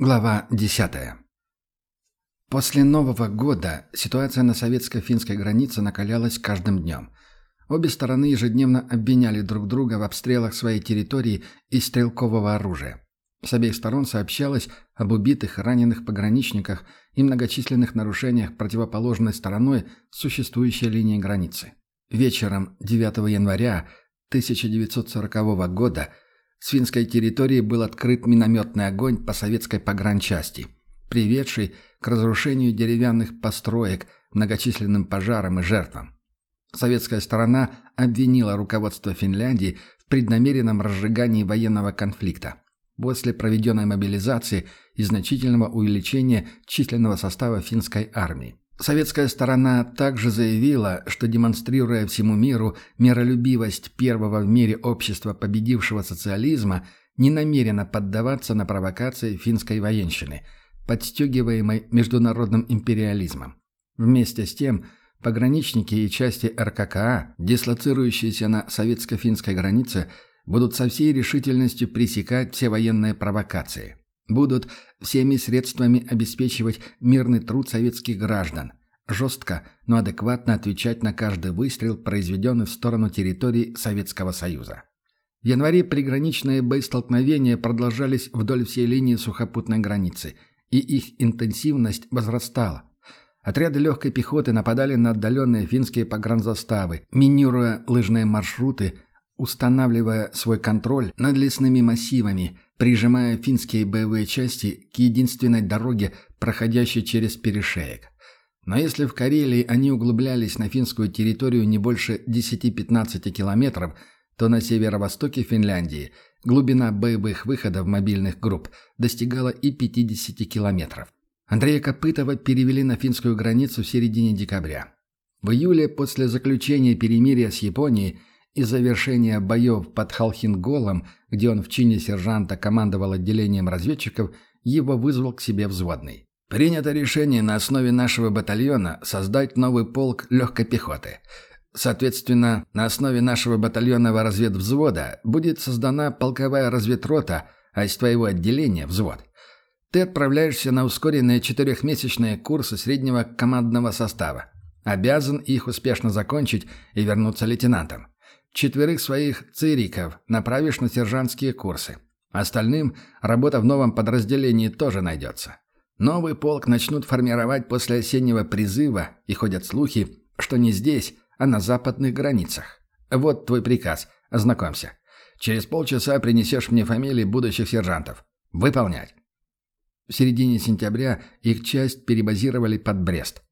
Глава 10. После Нового года ситуация на советско-финской границе накалялась каждым днем. Обе стороны ежедневно обвиняли друг друга в обстрелах своей территории из стрелкового оружия. С обеих сторон сообщалось об убитых раненых пограничниках и многочисленных нарушениях противоположной стороной существующей линии границы. Вечером 9 января 1940 года – с финской территории был открыт минометный огонь по советской погранчасти, приведший к разрушению деревянных построек, многочисленным пожарам и жертвам. Советская сторона обвинила руководство Финляндии в преднамеренном разжигании военного конфликта после проведенной мобилизации и значительного увеличения численного состава финской армии. Советская сторона также заявила, что демонстрируя всему миру миролюбивость первого в мире общества победившего социализма, не намерена поддаваться на провокации финской военщины, подстегиваемой международным империализмом. Вместе с тем, пограничники и части РККА, дислоцирующиеся на советско-финской границе, будут со всей решительностью пресекать все военные провокации будут всеми средствами обеспечивать мирный труд советских граждан, жестко, но адекватно отвечать на каждый выстрел, произведенный в сторону территории Советского Союза. В январе приграничные боестолкновения продолжались вдоль всей линии сухопутной границы, и их интенсивность возрастала. Отряды легкой пехоты нападали на отдаленные финские погранзаставы, минируя лыжные маршруты, устанавливая свой контроль над лесными массивами – прижимая финские боевые части к единственной дороге, проходящей через перешеек. Но если в Карелии они углублялись на финскую территорию не больше 10-15 километров, то на северо-востоке Финляндии глубина боевых выходов мобильных групп достигала и 50 километров. Андрея Копытова перевели на финскую границу в середине декабря. В июле после заключения перемирия с Японией и завершения боев под Халхинголом, где он в чине сержанта командовал отделением разведчиков, его вызвал к себе взводный. «Принято решение на основе нашего батальона создать новый полк легкой пехоты. Соответственно, на основе нашего батальонного разведвзвода будет создана полковая разведрота, а из твоего отделения – взвод. Ты отправляешься на ускоренные четырехмесячные курсы среднего командного состава. Обязан их успешно закончить и вернуться лейтенантом. Четверых своих цириков направишь на сержантские курсы. Остальным работа в новом подразделении тоже найдется. Новый полк начнут формировать после осеннего призыва, и ходят слухи, что не здесь, а на западных границах. Вот твой приказ. Ознакомься. Через полчаса принесешь мне фамилии будущих сержантов. Выполнять. В середине сентября их часть перебазировали под Брест.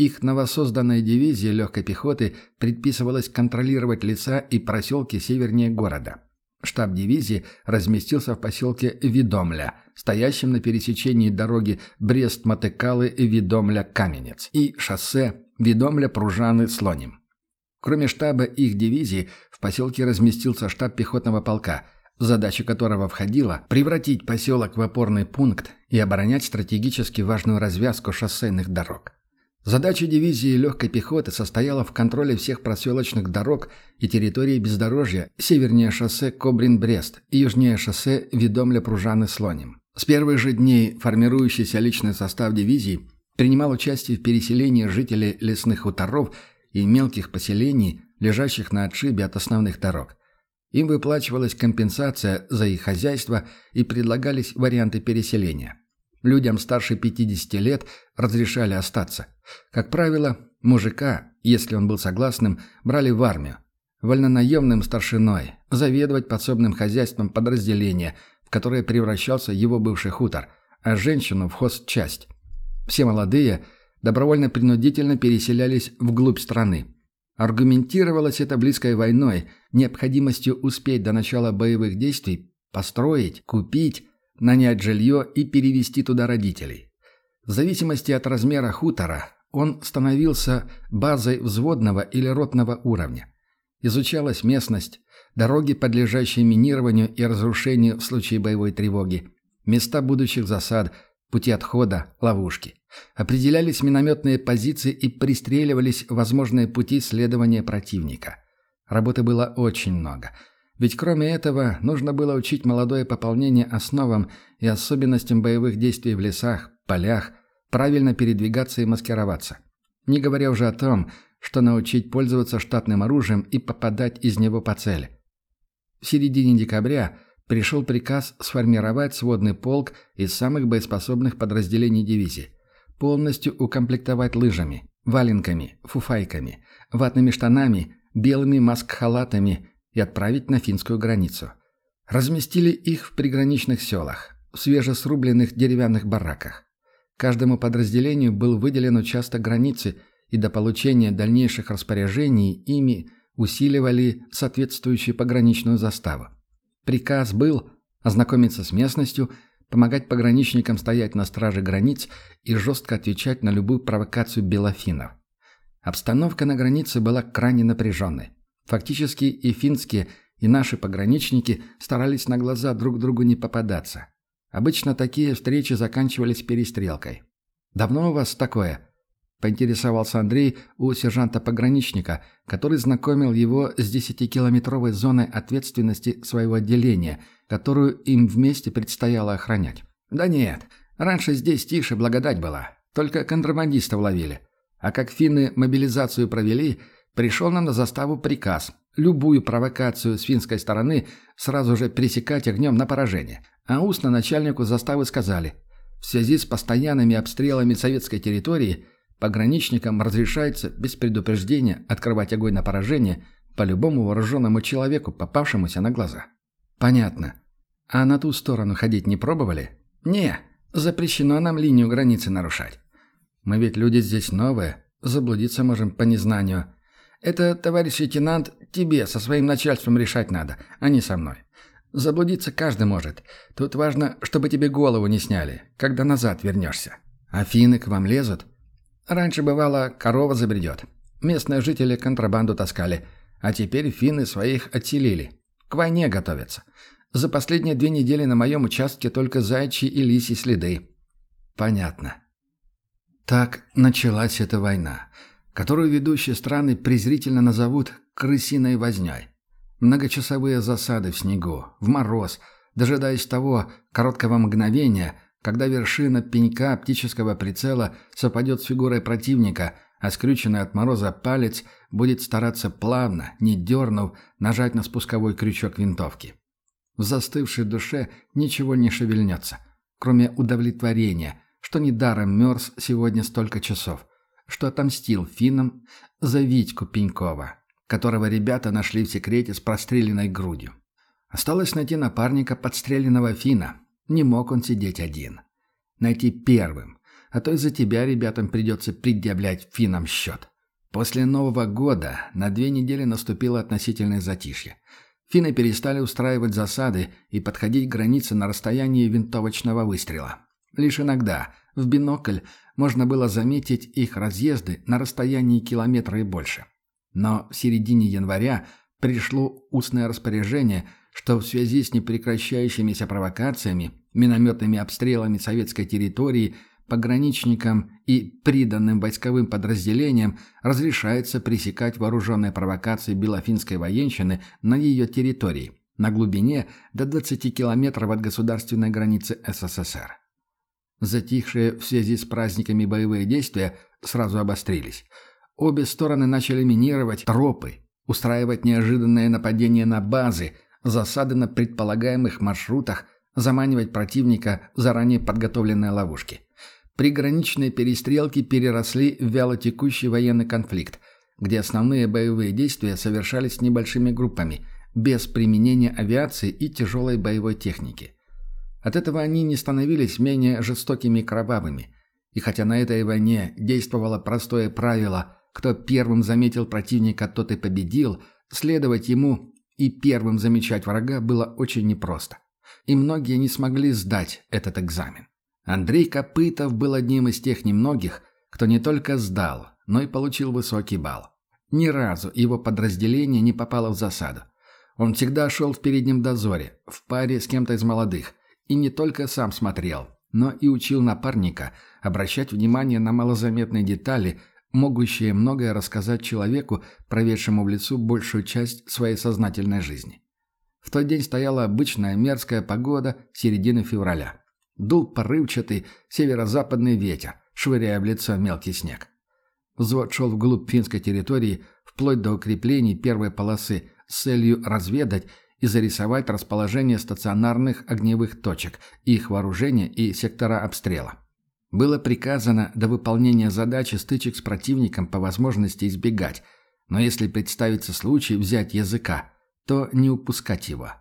Их новосозданной дивизии легкой пехоты предписывалось контролировать леса и проселки севернее города. Штаб дивизии разместился в поселке Видомля, стоящем на пересечении дороги Брест-Матекалы и шоссе Видомля-Пружаны-Слоним. Кроме штаба их дивизии, в поселке разместился штаб пехотного полка, в задачу которого входило превратить поселок в опорный пункт и оборонять стратегически важную развязку шоссейных дорог. Задача дивизии легкой пехоты состояла в контроле всех проселочных дорог и территории бездорожья севернее шоссе Кобрин-Брест и южнее шоссе Ведомля-Пружаны-Слоним. С первых же дней формирующийся личный состав дивизии принимал участие в переселении жителей лесных хуторов и мелких поселений, лежащих на отшибе от основных дорог. Им выплачивалась компенсация за их хозяйство и предлагались варианты переселения. Людям старше 50 лет разрешали остаться. Как правило, мужика, если он был согласным, брали в армию. Вольнонаемным старшиной, заведовать подсобным хозяйством подразделения, в которое превращался его бывший хутор, а женщину в хозчасть. Все молодые добровольно-принудительно переселялись вглубь страны. Аргументировалось это близкой войной, необходимостью успеть до начала боевых действий, построить, купить, нанять жилье и перевести туда родителей. В зависимости от размера хутора он становился базой взводного или ротного уровня. Изучалась местность, дороги, подлежащие минированию и разрушению в случае боевой тревоги, места будущих засад, пути отхода, ловушки. Определялись минометные позиции и пристреливались возможные пути следования противника. Работы было очень много – Ведь кроме этого, нужно было учить молодое пополнение основам и особенностям боевых действий в лесах, полях, правильно передвигаться и маскироваться. Не говоря уже о том, что научить пользоваться штатным оружием и попадать из него по цели. В середине декабря пришел приказ сформировать сводный полк из самых боеспособных подразделений дивизии, полностью укомплектовать лыжами, валенками, фуфайками, ватными штанами, белыми маск-халатами и отправить на финскую границу. Разместили их в приграничных селах, в свежесрубленных деревянных бараках. Каждому подразделению был выделен участок границы, и до получения дальнейших распоряжений ими усиливали соответствующую пограничную заставу. Приказ был ознакомиться с местностью, помогать пограничникам стоять на страже границ и жестко отвечать на любую провокацию белофинов. Обстановка на границе была крайне напряженной. Фактически и финские, и наши пограничники старались на глаза друг другу не попадаться. Обычно такие встречи заканчивались перестрелкой. «Давно у вас такое?» – поинтересовался Андрей у сержанта-пограничника, который знакомил его с десятикилометровой зоной ответственности своего отделения, которую им вместе предстояло охранять. «Да нет, раньше здесь тише благодать была, только контрабандистов ловили. А как финны мобилизацию провели, пришел нам на заставу приказ – любую провокацию с финской стороны сразу же пресекать огнем на поражение. А устно начальнику заставы сказали, в связи с постоянными обстрелами советской территории пограничникам разрешается без предупреждения открывать огонь на поражение по любому вооруженному человеку, попавшемуся на глаза. Понятно. А на ту сторону ходить не пробовали? Не, запрещено нам линию границы нарушать. Мы ведь люди здесь новые, заблудиться можем по незнанию. Это, товарищ лейтенант, тебе со своим начальством решать надо, а не со мной. Заблудиться каждый может. Тут важно, чтобы тебе голову не сняли, когда назад вернешься. Афины к вам лезут? Раньше бывало, корова забредет. Местные жители контрабанду таскали, а теперь финны своих отселили. К войне готовятся. За последние две недели на моем участке только зайчьи и лисьи следы. Понятно. Так началась эта война, которую ведущие страны презрительно назовут «крысиной вознёй». Многочасовые засады в снегу, в мороз, дожидаясь того короткого мгновения, когда вершина пенька оптического прицела совпадет с фигурой противника, а скрюченный от мороза палец будет стараться плавно, не дернув, нажать на спусковой крючок винтовки. В застывшей душе ничего не шевельнется, кроме удовлетворения, что недаром мерз сегодня столько часов, что отомстил финнам за Витьку Пенькова которого ребята нашли в секрете с простреленной грудью. Осталось найти напарника подстреленного Фина. Не мог он сидеть один. Найти первым. А то из-за тебя ребятам придется предъявлять Финам счет. После Нового года на две недели наступило относительное затишье. Финны перестали устраивать засады и подходить к границе на расстоянии винтовочного выстрела. Лишь иногда, в бинокль, можно было заметить их разъезды на расстоянии километра и больше. Но в середине января пришло устное распоряжение, что в связи с непрекращающимися провокациями, минометными обстрелами советской территории, пограничникам и приданным войсковым подразделениям разрешается пресекать вооруженные провокации белофинской военщины на ее территории, на глубине до 20 километров от государственной границы СССР. Затихшие в связи с праздниками боевые действия сразу обострились – Обе стороны начали минировать тропы, устраивать неожиданные нападения на базы, засады на предполагаемых маршрутах, заманивать противника в заранее подготовленные ловушки. Приграничные перестрелки переросли в вялотекущий военный конфликт, где основные боевые действия совершались небольшими группами, без применения авиации и тяжелой боевой техники. От этого они не становились менее жестокими и кровавыми. И хотя на этой войне действовало простое правило кто первым заметил противника, тот и победил. Следовать ему и первым замечать врага было очень непросто. И многие не смогли сдать этот экзамен. Андрей Копытов был одним из тех немногих, кто не только сдал, но и получил высокий балл. Ни разу его подразделение не попало в засаду. Он всегда шел в переднем дозоре, в паре с кем-то из молодых, и не только сам смотрел, но и учил напарника обращать внимание на малозаметные детали, могущее многое рассказать человеку, проведшему в лесу большую часть своей сознательной жизни. В тот день стояла обычная мерзкая погода середины февраля. Дул порывчатый северо-западный ветер, швыряя в лицо мелкий снег. Взвод шел вглубь финской территории, вплоть до укреплений первой полосы, с целью разведать и зарисовать расположение стационарных огневых точек, их вооружение и сектора обстрела. Было приказано до выполнения задачи стычек с противником по возможности избегать, но если представится случай взять языка, то не упускать его.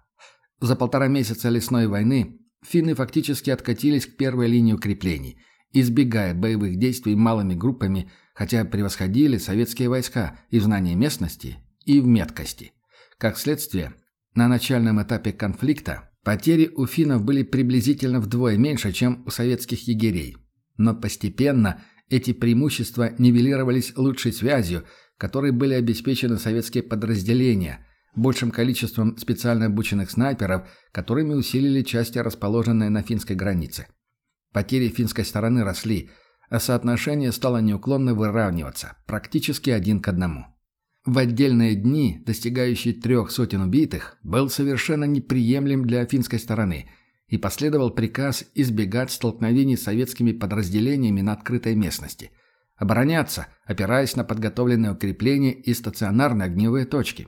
За полтора месяца лесной войны финны фактически откатились к первой линии укреплений, избегая боевых действий малыми группами, хотя превосходили советские войска и в знании местности, и в меткости. Как следствие, на начальном этапе конфликта потери у финнов были приблизительно вдвое меньше, чем у советских егерей. Но постепенно эти преимущества нивелировались лучшей связью, которой были обеспечены советские подразделения, большим количеством специально обученных снайперов, которыми усилили части, расположенные на финской границе. Потери финской стороны росли, а соотношение стало неуклонно выравниваться, практически один к одному. В отдельные дни, достигающий трех сотен убитых, был совершенно неприемлем для финской стороны – и последовал приказ избегать столкновений с советскими подразделениями на открытой местности, обороняться, опираясь на подготовленные укрепления и стационарные огневые точки.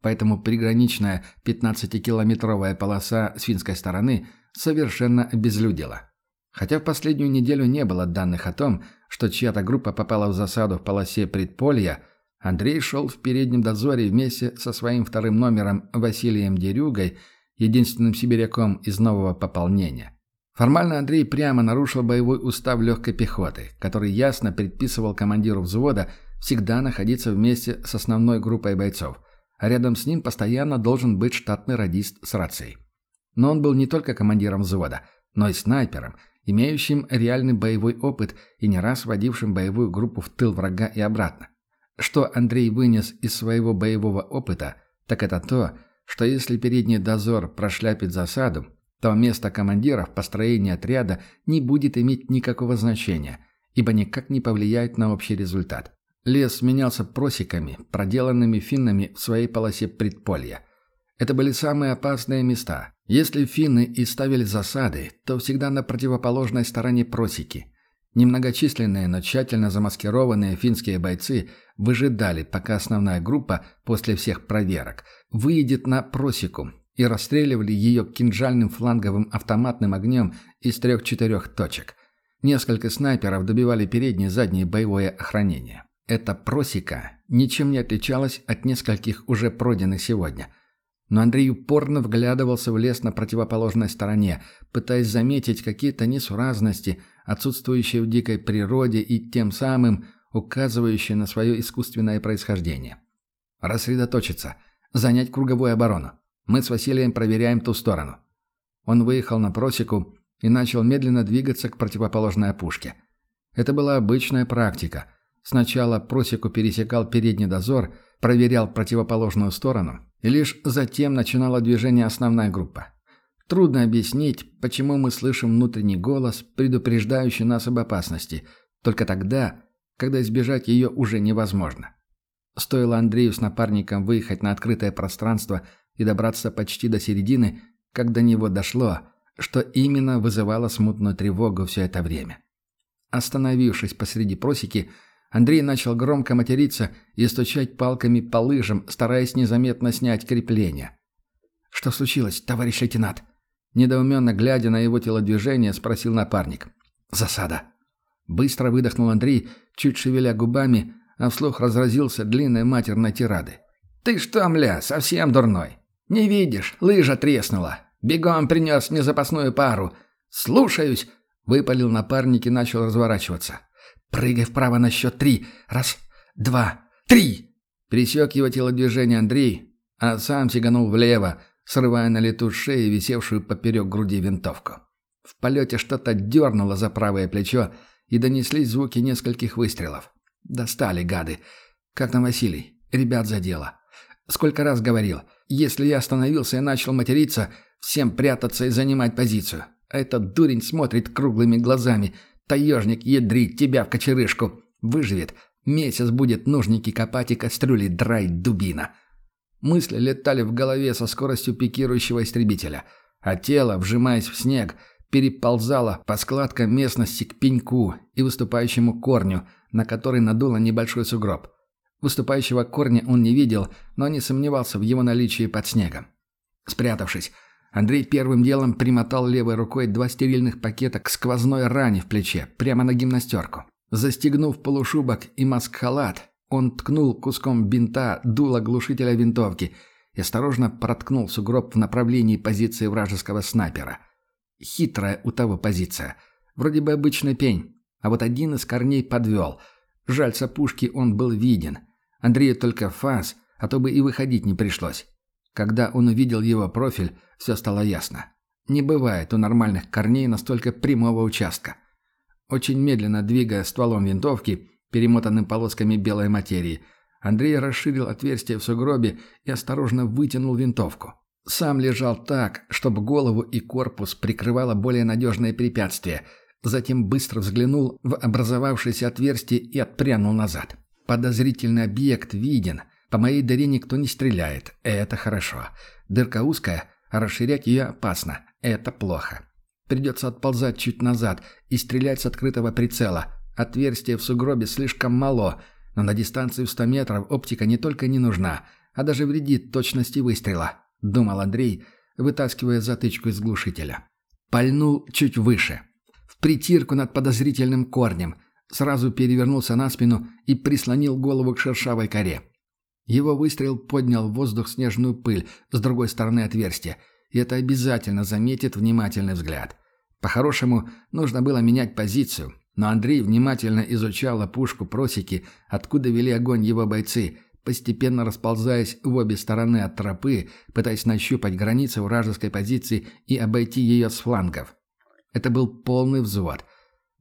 Поэтому приграничная 15-километровая полоса с финской стороны совершенно обезлюдила. Хотя в последнюю неделю не было данных о том, что чья-то группа попала в засаду в полосе предполья, Андрей шел в переднем дозоре вместе со своим вторым номером Василием Дерюгой – единственным сибиряком из нового пополнения. Формально Андрей прямо нарушил боевой устав легкой пехоты, который ясно предписывал командиру взвода всегда находиться вместе с основной группой бойцов, а рядом с ним постоянно должен быть штатный радист с рацией. Но он был не только командиром взвода, но и снайпером, имеющим реальный боевой опыт и не раз водившим боевую группу в тыл врага и обратно. Что Андрей вынес из своего боевого опыта, так это то, что если передний дозор прошляпит засаду, то место командира в построении отряда не будет иметь никакого значения, ибо никак не повлияет на общий результат. Лес сменялся просеками, проделанными финнами в своей полосе предполья. Это были самые опасные места. Если финны и ставили засады, то всегда на противоположной стороне просеки. Немногочисленные, но тщательно замаскированные финские бойцы выжидали, пока основная группа после всех проверок выйдет на просеку и расстреливали ее кинжальным фланговым автоматным огнем из трех-четырех точек. Несколько снайперов добивали переднее и заднее боевое охранение. Эта просека ничем не отличалась от нескольких уже пройденных сегодня – но Андрей упорно вглядывался в лес на противоположной стороне, пытаясь заметить какие-то несуразности, отсутствующие в дикой природе и тем самым указывающие на свое искусственное происхождение. Рассредоточиться, занять круговую оборону. Мы с Василием проверяем ту сторону. Он выехал на просеку и начал медленно двигаться к противоположной опушке. Это была обычная практика. Сначала просеку пересекал передний дозор, проверял противоположную сторону, и лишь затем начинала движение основная группа. Трудно объяснить, почему мы слышим внутренний голос, предупреждающий нас об опасности, только тогда, когда избежать ее уже невозможно. Стоило Андрею с напарником выехать на открытое пространство и добраться почти до середины, как до него дошло, что именно вызывало смутную тревогу все это время. Остановившись посреди просеки, Андрей начал громко материться и стучать палками по лыжам, стараясь незаметно снять крепление. «Что случилось, товарищ лейтенант?» Недоуменно глядя на его телодвижение, спросил напарник. «Засада». Быстро выдохнул Андрей, чуть шевеля губами, а вслух разразился длинной матерной тирады. «Ты что, мля, совсем дурной? Не видишь, лыжа треснула. Бегом принес мне запасную пару. Слушаюсь!» Выпалил напарник и начал разворачиваться. «Прыгай вправо на счет три. Раз, два, три!» Пересек его телодвижение Андрей, а сам сиганул влево, срывая на лету шеи висевшую поперек груди винтовку. В полете что-то дернуло за правое плечо, и донеслись звуки нескольких выстрелов. Достали, гады. Как там Василий? Ребят задело. Сколько раз говорил, если я остановился и начал материться, всем прятаться и занимать позицию. А этот дурень смотрит круглыми глазами – Таежник ядрит тебя в кочерышку. Выживет. Месяц будет нужники копать и кастрюли драть дубина. Мысли летали в голове со скоростью пикирующего истребителя, а тело, вжимаясь в снег, переползало по складкам местности к пеньку и выступающему корню, на который надуло небольшой сугроб. Выступающего корня он не видел, но не сомневался в его наличии под снегом. Спрятавшись, Андрей первым делом примотал левой рукой два стерильных пакета к сквозной ране в плече, прямо на гимнастерку. Застегнув полушубок и маск-халат, он ткнул куском бинта дуло глушителя винтовки и осторожно проткнул сугроб в направлении позиции вражеского снайпера. Хитрая у того позиция. Вроде бы обычный пень, а вот один из корней подвел. Жаль, с опушки он был виден. Андрею только фас, а то бы и выходить не пришлось. Когда он увидел его профиль, все стало ясно. Не бывает у нормальных корней настолько прямого участка. Очень медленно двигая стволом винтовки, перемотанным полосками белой материи, Андрей расширил отверстие в сугробе и осторожно вытянул винтовку. Сам лежал так, чтобы голову и корпус прикрывало более надежное препятствие, затем быстро взглянул в образовавшееся отверстие и отпрянул назад. Подозрительный объект виден – по моей дыре никто не стреляет. Это хорошо. Дырка узкая, а расширять ее опасно. Это плохо. Придется отползать чуть назад и стрелять с открытого прицела. Отверстие в сугробе слишком мало, но на дистанции в 100 метров оптика не только не нужна, а даже вредит точности выстрела, думал Андрей, вытаскивая затычку из глушителя. Пальнул чуть выше. В притирку над подозрительным корнем. Сразу перевернулся на спину и прислонил голову к шершавой коре. Его выстрел поднял в воздух снежную пыль с другой стороны отверстия, и это обязательно заметит внимательный взгляд. По-хорошему, нужно было менять позицию, но Андрей внимательно изучал опушку просеки, откуда вели огонь его бойцы, постепенно расползаясь в обе стороны от тропы, пытаясь нащупать границы вражеской позиции и обойти ее с флангов. Это был полный взвод.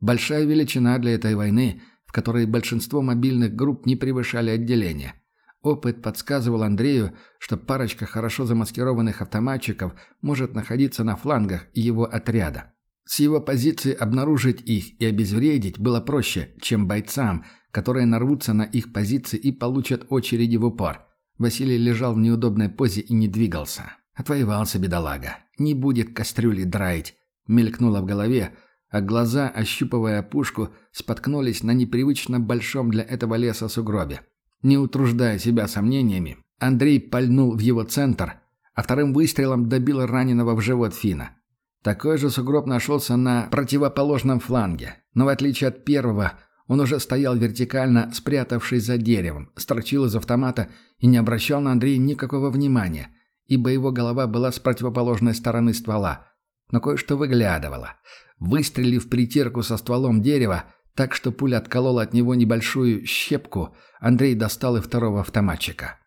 Большая величина для этой войны, в которой большинство мобильных групп не превышали отделения – Опыт подсказывал Андрею, что парочка хорошо замаскированных автоматчиков может находиться на флангах его отряда. С его позиции обнаружить их и обезвредить было проще, чем бойцам, которые нарвутся на их позиции и получат очереди в упор. Василий лежал в неудобной позе и не двигался. Отвоевался бедолага. Не будет кастрюли драить. Мелькнуло в голове, а глаза, ощупывая пушку, споткнулись на непривычно большом для этого леса сугробе. Не утруждая себя сомнениями, Андрей пальнул в его центр, а вторым выстрелом добил раненого в живот Фина. Такой же сугроб нашелся на противоположном фланге, но в отличие от первого, он уже стоял вертикально, спрятавшись за деревом, строчил из автомата и не обращал на Андрея никакого внимания, ибо его голова была с противоположной стороны ствола. Но кое-что выглядывало. Выстрелив притирку со стволом дерева, так что пуля отколола от него небольшую щепку, Андрей достал и второго автоматчика.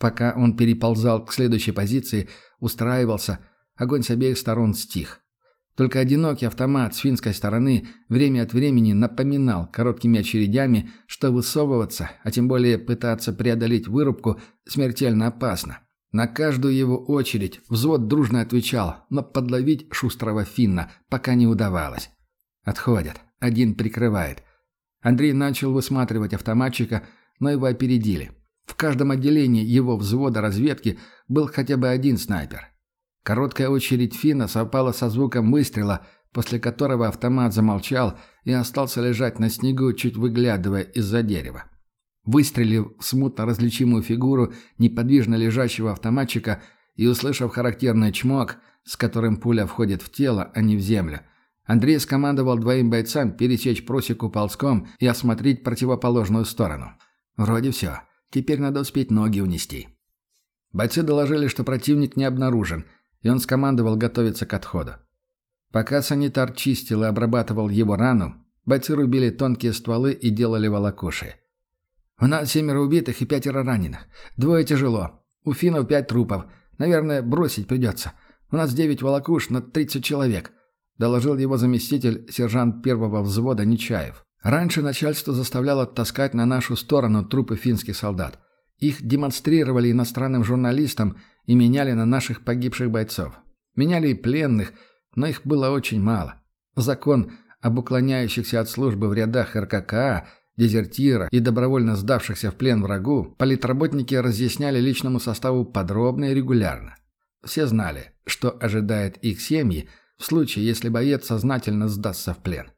Пока он переползал к следующей позиции, устраивался, огонь с обеих сторон стих. Только одинокий автомат с финской стороны время от времени напоминал короткими очередями, что высовываться, а тем более пытаться преодолеть вырубку, смертельно опасно. На каждую его очередь взвод дружно отвечал, но подловить шустрого финна пока не удавалось. Отходят. Один прикрывает. Андрей начал высматривать автоматчика, но его опередили. В каждом отделении его взвода разведки был хотя бы один снайпер. Короткая очередь Фина совпала со звуком выстрела, после которого автомат замолчал и остался лежать на снегу, чуть выглядывая из-за дерева. Выстрелив в смутно различимую фигуру неподвижно лежащего автоматчика и услышав характерный чмок, с которым пуля входит в тело, а не в землю – Андрей скомандовал двоим бойцам пересечь просеку ползком и осмотреть противоположную сторону. Вроде все. Теперь надо успеть ноги унести. Бойцы доложили, что противник не обнаружен, и он скомандовал готовиться к отходу. Пока санитар чистил и обрабатывал его рану, бойцы рубили тонкие стволы и делали волокуши. «У нас семеро убитых и пятеро раненых. Двое тяжело. У финнов пять трупов. Наверное, бросить придется. У нас девять волокуш на тридцать человек. — доложил его заместитель, сержант первого взвода Нечаев. «Раньше начальство заставляло таскать на нашу сторону трупы финских солдат. Их демонстрировали иностранным журналистам и меняли на наших погибших бойцов. Меняли и пленных, но их было очень мало. Закон об уклоняющихся от службы в рядах РККА дезертира и добровольно сдавшихся в плен врагу, политработники разъясняли личному составу подробно и регулярно. Все знали, что ожидает их семьи в случае, если боец сознательно сдастся в плен.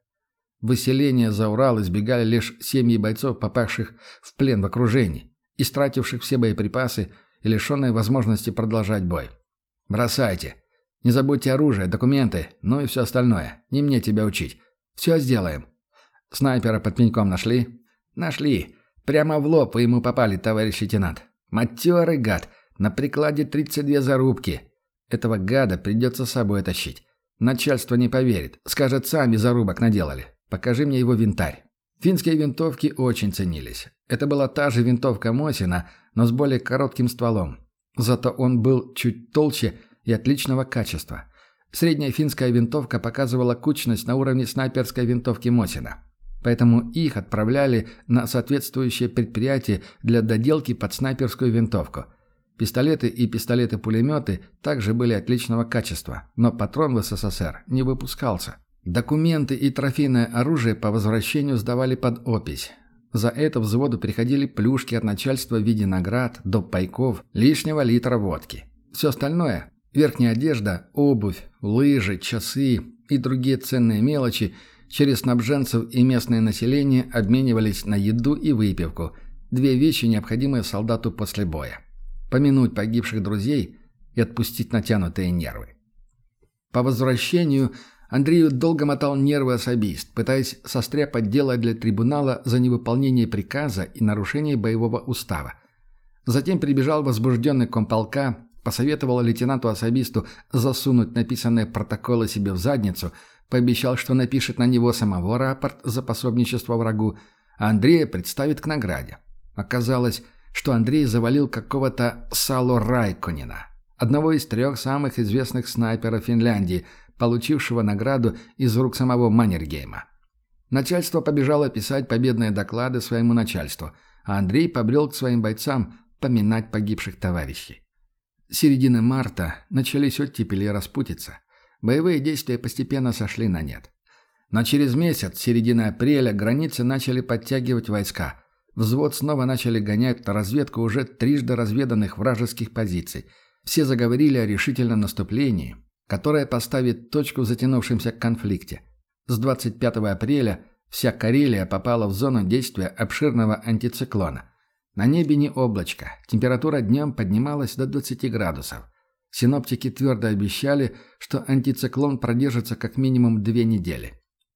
Выселение за Урал избегали лишь семьи бойцов, попавших в плен в окружении, истративших все боеприпасы и лишенные возможности продолжать бой. «Бросайте. Не забудьте оружие, документы, ну и все остальное. Не мне тебя учить. Все сделаем». «Снайпера под пеньком нашли?» «Нашли. Прямо в лоб вы ему попали, товарищ лейтенант. Матерый гад. На прикладе 32 зарубки. Этого гада придется с собой тащить. Начальство не поверит. Скажет, сами зарубок наделали. Покажи мне его винтарь. Финские винтовки очень ценились. Это была та же винтовка Мосина, но с более коротким стволом. Зато он был чуть толще и отличного качества. Средняя финская винтовка показывала кучность на уровне снайперской винтовки Мосина. Поэтому их отправляли на соответствующее предприятие для доделки под снайперскую винтовку. Пистолеты и пистолеты-пулеметы также были отличного качества, но патрон в СССР не выпускался. Документы и трофейное оружие по возвращению сдавали под опись. За это взводу приходили плюшки от начальства в виде наград, доп. пайков, лишнего литра водки. Все остальное – верхняя одежда, обувь, лыжи, часы и другие ценные мелочи – через снабженцев и местное население обменивались на еду и выпивку – две вещи, необходимые солдату после боя. Помянуть погибших друзей и отпустить натянутые нервы. По возвращению – Андрею долго мотал нервы особист, пытаясь состряпать дело для трибунала за невыполнение приказа и нарушение боевого устава. Затем прибежал возбужденный комполка, посоветовал лейтенанту-особисту засунуть написанные протоколы себе в задницу, пообещал, что напишет на него самого рапорт за пособничество врагу, а Андрея представит к награде. Оказалось, что Андрей завалил какого-то Сало Райконина, одного из трех самых известных снайперов Финляндии – получившего награду из рук самого Маннергейма. Начальство побежало писать победные доклады своему начальству, а Андрей побрел к своим бойцам поминать погибших товарищей. С середины марта начались оттепели и распутица. Боевые действия постепенно сошли на нет. Но через месяц, с середины апреля, границы начали подтягивать войска. Взвод снова начали гонять разведку уже трижды разведанных вражеских позиций. Все заговорили о решительном наступлении, которая поставит точку в затянувшемся конфликте. С 25 апреля вся Карелия попала в зону действия обширного антициклона. На небе не облачко, температура днем поднималась до 20 градусов. Синоптики твердо обещали, что антициклон продержится как минимум две недели.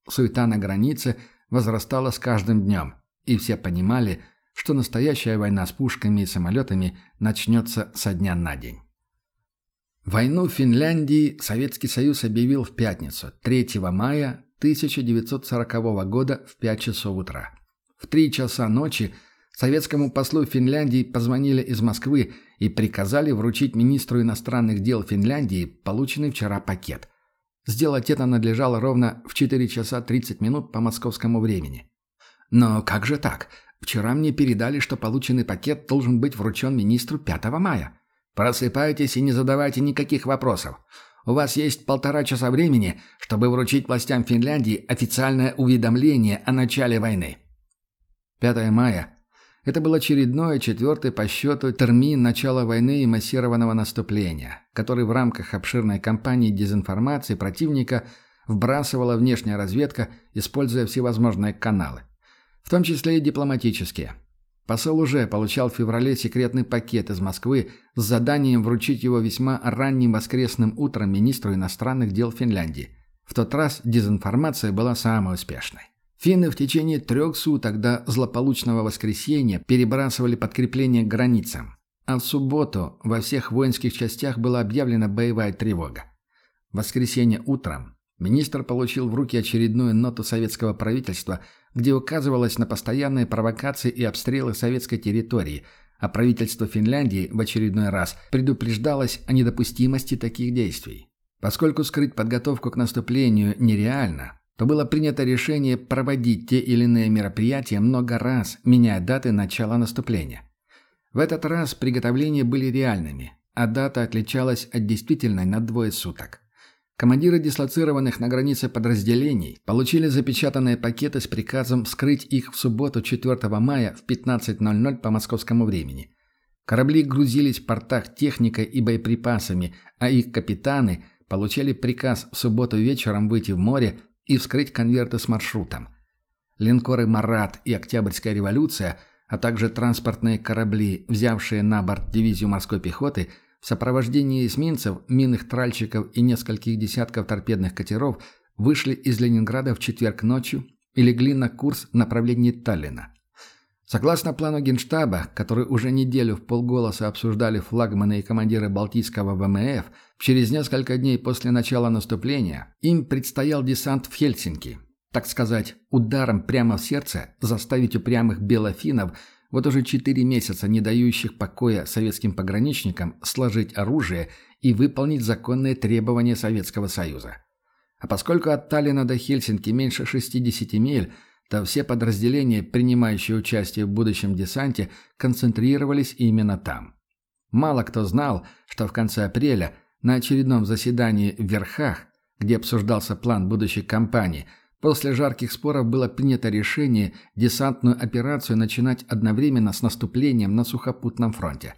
Суета на границе возрастала с каждым днем, и все понимали, что настоящая война с пушками и самолетами начнется со дня на день. Войну в Финляндии Советский Союз объявил в пятницу, 3 мая 1940 года в 5 часов утра. В 3 часа ночи советскому послу Финляндии позвонили из Москвы и приказали вручить министру иностранных дел Финляндии полученный вчера пакет. Сделать это надлежало ровно в 4 часа 30 минут по московскому времени. Но как же так? Вчера мне передали, что полученный пакет должен быть вручен министру 5 мая. Просыпайтесь и не задавайте никаких вопросов. У вас есть полтора часа времени, чтобы вручить властям Финляндии официальное уведомление о начале войны. 5 мая. Это был очередной, четвертый по счету термин начала войны и массированного наступления, который в рамках обширной кампании дезинформации противника вбрасывала внешняя разведка, используя всевозможные каналы, в том числе и дипломатические. Посол уже получал в феврале секретный пакет из Москвы с заданием вручить его весьма ранним воскресным утром министру иностранных дел Финляндии. В тот раз дезинформация была самой успешной. Финны в течение трех суток до злополучного воскресенья перебрасывали подкрепление к границам. А в субботу во всех воинских частях была объявлена боевая тревога. В воскресенье утром министр получил в руки очередную ноту советского правительства – где указывалось на постоянные провокации и обстрелы советской территории, а правительство Финляндии в очередной раз предупреждалось о недопустимости таких действий. Поскольку скрыть подготовку к наступлению нереально, то было принято решение проводить те или иные мероприятия много раз, меняя даты начала наступления. В этот раз приготовления были реальными, а дата отличалась от действительной на двое суток. Командиры дислоцированных на границе подразделений получили запечатанные пакеты с приказом вскрыть их в субботу 4 мая в 15.00 по московскому времени. Корабли грузились в портах техникой и боеприпасами, а их капитаны получали приказ в субботу вечером выйти в море и вскрыть конверты с маршрутом. Линкоры «Марат» и «Октябрьская революция», а также транспортные корабли, взявшие на борт дивизию морской пехоты – в сопровождении эсминцев, минных тральщиков и нескольких десятков торпедных катеров вышли из Ленинграда в четверг ночью и легли на курс в направлении Таллина. Согласно плану Генштаба, который уже неделю в полголоса обсуждали флагманы и командиры Балтийского ВМФ, через несколько дней после начала наступления им предстоял десант в Хельсинки. Так сказать, ударом прямо в сердце заставить упрямых белофинов – вот уже четыре месяца не дающих покоя советским пограничникам сложить оружие и выполнить законные требования Советского Союза. А поскольку от Таллина до Хельсинки меньше 60 миль, то все подразделения, принимающие участие в будущем десанте, концентрировались именно там. Мало кто знал, что в конце апреля на очередном заседании в Верхах, где обсуждался план будущей кампании – После жарких споров было принято решение десантную операцию начинать одновременно с наступлением на сухопутном фронте.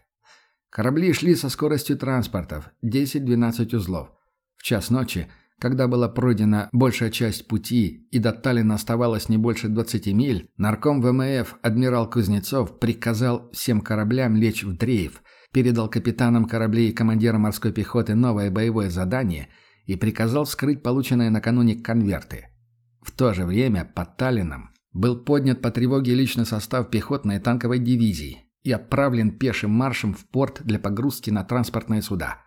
Корабли шли со скоростью транспортов 10-12 узлов. В час ночи, когда была пройдена большая часть пути и до Таллина оставалось не больше 20 миль, нарком ВМФ адмирал Кузнецов приказал всем кораблям лечь в дрейф, передал капитанам кораблей и командирам морской пехоты новое боевое задание и приказал вскрыть полученные накануне конверты – в то же время под Таллином был поднят по тревоге личный состав пехотной и танковой дивизии и отправлен пешим маршем в порт для погрузки на транспортные суда.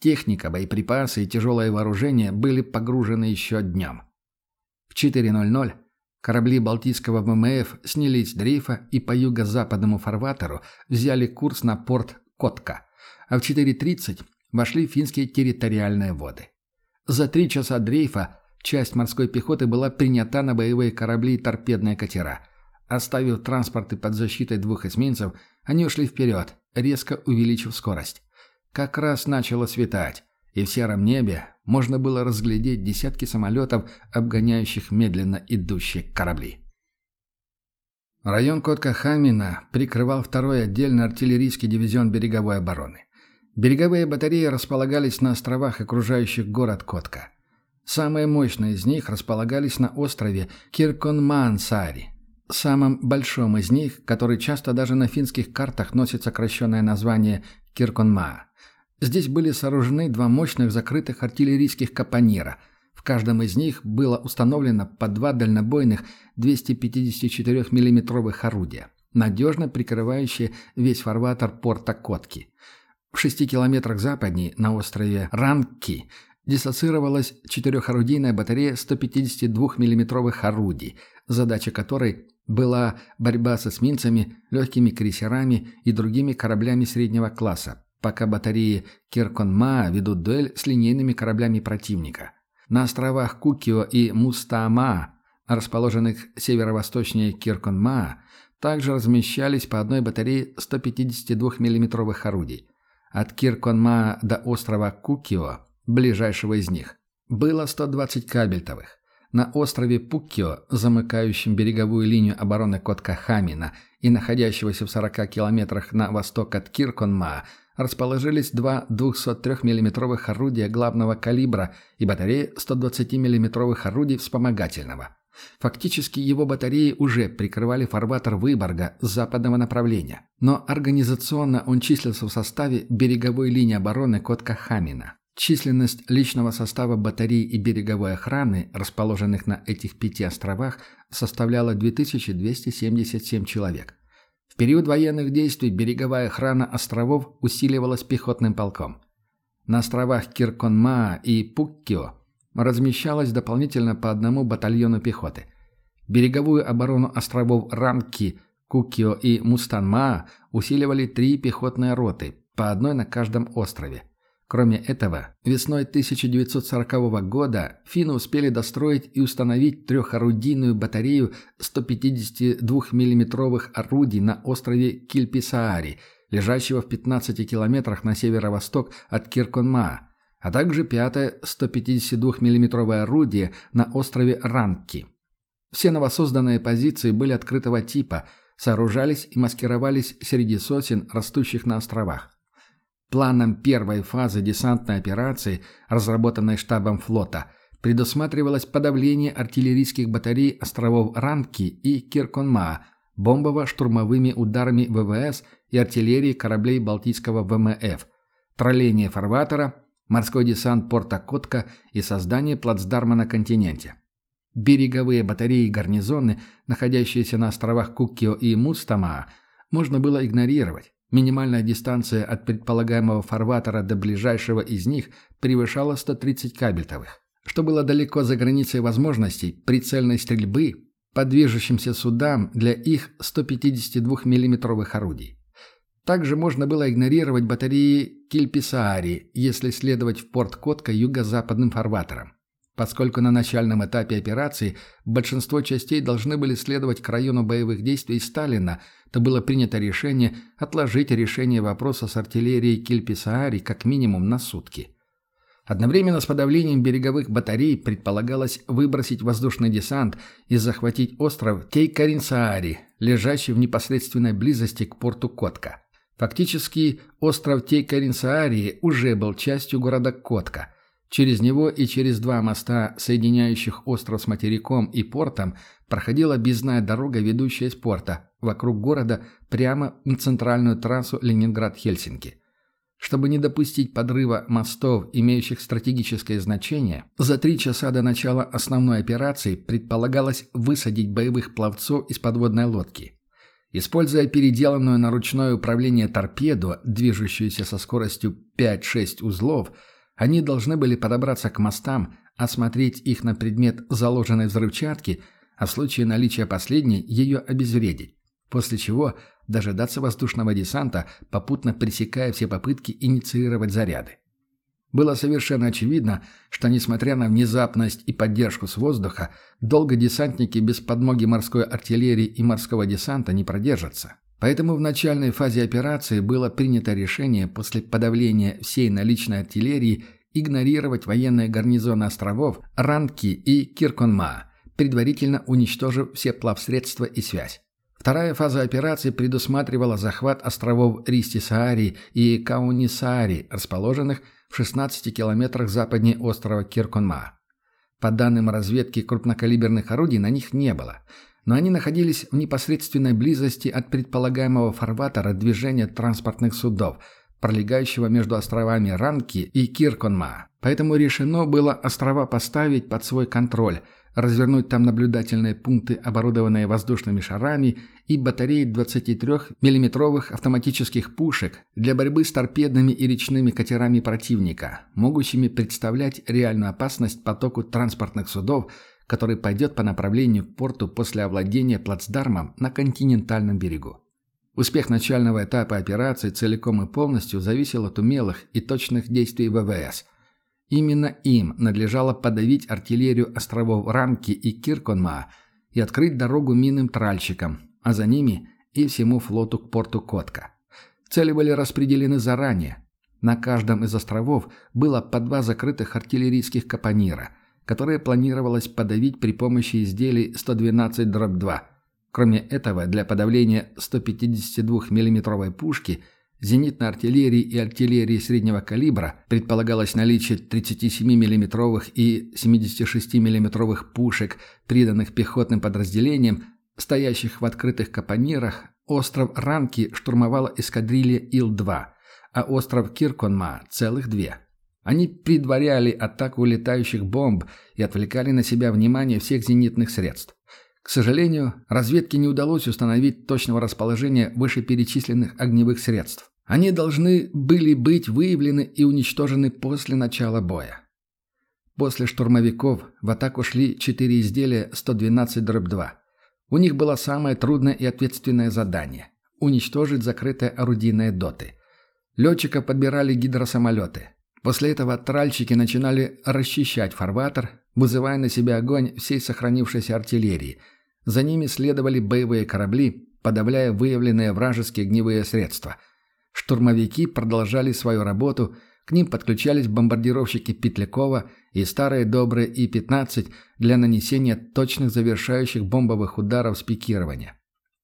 Техника, боеприпасы и тяжелое вооружение были погружены еще днем. В 4.00 корабли Балтийского ВМФ снялись с дрейфа и по юго-западному фарватеру взяли курс на порт Котка, а в 4.30 вошли финские территориальные воды. За три часа дрейфа Часть морской пехоты была принята на боевые корабли и торпедные катера. Оставив транспорты под защитой двух эсминцев, они ушли вперед, резко увеличив скорость. Как раз начало светать, и в сером небе можно было разглядеть десятки самолетов, обгоняющих медленно идущие корабли. Район Котка-Хамина прикрывал второй отдельный артиллерийский дивизион береговой обороны. Береговые батареи располагались на островах, окружающих город Котка. Самые мощные из них располагались на острове Кирконмаансари, самом большом из них, который часто даже на финских картах носит сокращенное название Кирконмаа. Здесь были сооружены два мощных закрытых артиллерийских капонира. В каждом из них было установлено по два дальнобойных 254 миллиметровых орудия, надежно прикрывающие весь фарватер порта Котки. В шести километрах западнее, на острове Ранки, дислоцировалась четырехорудийная батарея 152 миллиметровых орудий, задача которой была борьба с эсминцами, легкими крейсерами и другими кораблями среднего класса, пока батареи Кирконма ведут дуэль с линейными кораблями противника. На островах Кукио и Мустаама, расположенных северо-восточнее Кирконма, также размещались по одной батарее 152 миллиметровых орудий. От Кирконма до острова Кукио ближайшего из них. Было 120 кабельтовых. На острове Пуккио, замыкающем береговую линию обороны Котка-Хамина и находящегося в 40 километрах на восток от Кирконма, расположились два 203 миллиметровых орудия главного калибра и батарея 120 миллиметровых орудий вспомогательного. Фактически его батареи уже прикрывали фарватер Выборга с западного направления, но организационно он числился в составе береговой линии обороны Котка-Хамина. Численность личного состава батарей и береговой охраны, расположенных на этих пяти островах, составляла 2277 человек. В период военных действий береговая охрана островов усиливалась пехотным полком. На островах Кирконмаа и Пуккио размещалось дополнительно по одному батальону пехоты. Береговую оборону островов Ранки, Кукио и Мустанмаа усиливали три пехотные роты, по одной на каждом острове. Кроме этого, весной 1940 года финны успели достроить и установить трехорудийную батарею 152 миллиметровых орудий на острове Кильписаари, лежащего в 15 километрах на северо-восток от Кирконмаа. а также пятое 152 миллиметровое орудие на острове Ранки. Все новосозданные позиции были открытого типа, сооружались и маскировались среди сосен, растущих на островах. Планом первой фазы десантной операции, разработанной штабом флота, предусматривалось подавление артиллерийских батарей островов Ранки и Кирконма бомбово-штурмовыми ударами ВВС и артиллерии кораблей Балтийского ВМФ, тролление фарватера, морской десант порта Котка и создание плацдарма на континенте. Береговые батареи и гарнизоны, находящиеся на островах Куккио и Мустамаа, можно было игнорировать. Минимальная дистанция от предполагаемого фарватера до ближайшего из них превышала 130 кабельтовых, что было далеко за границей возможностей прицельной стрельбы по движущимся судам для их 152 миллиметровых орудий. Также можно было игнорировать батареи Кильписаари, если следовать в порт Котка юго-западным фарватером. Поскольку на начальном этапе операции большинство частей должны были следовать к району боевых действий Сталина, то было принято решение отложить решение вопроса с артиллерией Кильписаари как минимум на сутки. Одновременно с подавлением береговых батарей предполагалось выбросить воздушный десант и захватить остров Тейкаринсаари, лежащий в непосредственной близости к порту Котка. Фактически, остров Тейкаринсаари уже был частью города Котка – Через него и через два моста, соединяющих остров с материком и портом, проходила объездная дорога, ведущая из порта, вокруг города, прямо на центральную трассу Ленинград-Хельсинки. Чтобы не допустить подрыва мостов, имеющих стратегическое значение, за три часа до начала основной операции предполагалось высадить боевых пловцов из подводной лодки. Используя переделанную на ручное управление торпеду, движущуюся со скоростью 5-6 узлов, они должны были подобраться к мостам, осмотреть их на предмет заложенной взрывчатки, а в случае наличия последней ее обезвредить. После чего дожидаться воздушного десанта, попутно пресекая все попытки инициировать заряды. Было совершенно очевидно, что, несмотря на внезапность и поддержку с воздуха, долго десантники без подмоги морской артиллерии и морского десанта не продержатся. Поэтому в начальной фазе операции было принято решение после подавления всей наличной артиллерии игнорировать военные гарнизоны островов Ранки и Кирконма, предварительно уничтожив все плавсредства и связь. Вторая фаза операции предусматривала захват островов Ристисаари и Каунисаари, расположенных в 16 километрах западнее острова Кирконма. По данным разведки крупнокалиберных орудий на них не было – но они находились в непосредственной близости от предполагаемого фарватера движения транспортных судов, пролегающего между островами Ранки и Кирконма. Поэтому решено было острова поставить под свой контроль, развернуть там наблюдательные пункты, оборудованные воздушными шарами и батареи 23 миллиметровых автоматических пушек для борьбы с торпедными и речными катерами противника, могущими представлять реальную опасность потоку транспортных судов, который пойдет по направлению к порту после овладения плацдармом на континентальном берегу. Успех начального этапа операции целиком и полностью зависел от умелых и точных действий ВВС. Именно им надлежало подавить артиллерию островов Ранки и Кирконма и открыть дорогу минным тральщикам, а за ними и всему флоту к порту Котка. Цели были распределены заранее. На каждом из островов было по два закрытых артиллерийских капонира – которые планировалось подавить при помощи изделий 112-2. Кроме этого, для подавления 152 миллиметровой пушки, зенитной артиллерии и артиллерии среднего калибра предполагалось наличие 37 миллиметровых и 76 миллиметровых пушек, приданных пехотным подразделениям, стоящих в открытых капонирах, остров Ранки штурмовала эскадрилья Ил-2, а остров Кирконма – целых две. Они предваряли атаку летающих бомб и отвлекали на себя внимание всех зенитных средств. К сожалению, разведке не удалось установить точного расположения вышеперечисленных огневых средств. Они должны были быть выявлены и уничтожены после начала боя. После штурмовиков в атаку шли четыре изделия 112-2. У них было самое трудное и ответственное задание – уничтожить закрытые орудийные доты. Летчиков подбирали гидросамолеты – После этого тральщики начинали расчищать фарватер, вызывая на себя огонь всей сохранившейся артиллерии. За ними следовали боевые корабли, подавляя выявленные вражеские огневые средства. Штурмовики продолжали свою работу, К ним подключались бомбардировщики Петлякова и старые добрые И-15 для нанесения точных завершающих бомбовых ударов с пикирования.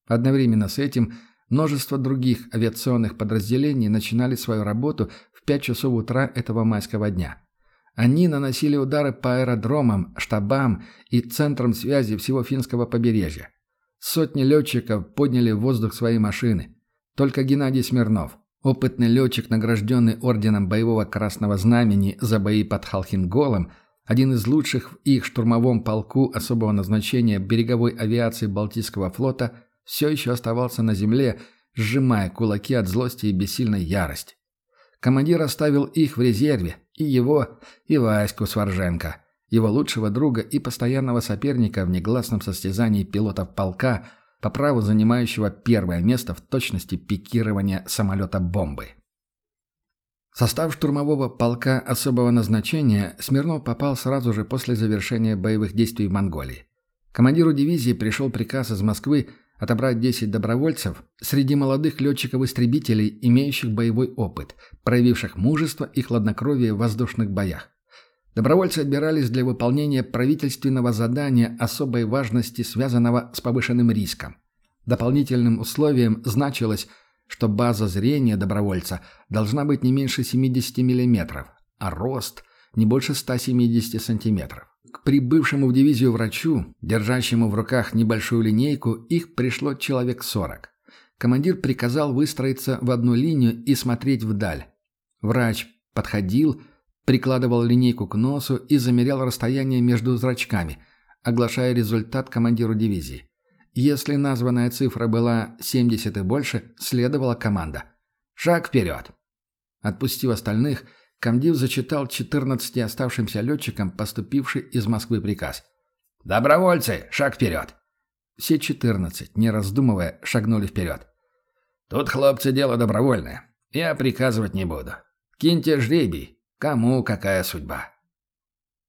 Одновременно с этим множество других авиационных подразделений начинали свою работу 5 часов утра этого майского дня. Они наносили удары по аэродромам, штабам и центрам связи всего финского побережья. Сотни летчиков подняли в воздух свои машины. Только Геннадий Смирнов, Опытный летчик, награжденный орденом Боевого Красного Знамени за бои под Халхинголом, один из лучших в их штурмовом полку особого назначения береговой авиации Балтийского флота, все еще оставался на земле, сжимая кулаки от злости и бессильной ярости. Командир оставил их в резерве, и его, и Ваську Сварженко, его лучшего друга и постоянного соперника в негласном состязании пилотов полка – по праву занимающего первое место в точности пикирования самолета-бомбы. Состав штурмового полка особого назначения Смирнов попал сразу же после завершения боевых действий в Монголии. Командиру дивизии пришел приказ из Москвы отобрать 10 добровольцев среди молодых летчиков-истребителей, имеющих боевой опыт, проявивших мужество и хладнокровие в воздушных боях. Добровольцы отбирались для выполнения правительственного задания особой важности, связанного с повышенным риском. Дополнительным условием значилось, что база зрения добровольца должна быть не меньше 70 мм, а рост не больше 170 см. К прибывшему в дивизию врачу, держащему в руках небольшую линейку, их пришло человек 40. Командир приказал выстроиться в одну линию и смотреть вдаль. Врач подходил, прикладывал линейку к носу и замерял расстояние между зрачками, оглашая результат командиру дивизии. Если названная цифра была 70 и больше, следовала команда. «Шаг вперед!» Отпустив остальных, комдив зачитал 14 оставшимся летчикам поступивший из Москвы приказ. «Добровольцы, шаг вперед!» Все 14, не раздумывая, шагнули вперед. «Тут, хлопцы, дело добровольное. Я приказывать не буду. Киньте жребий, Кому какая судьба?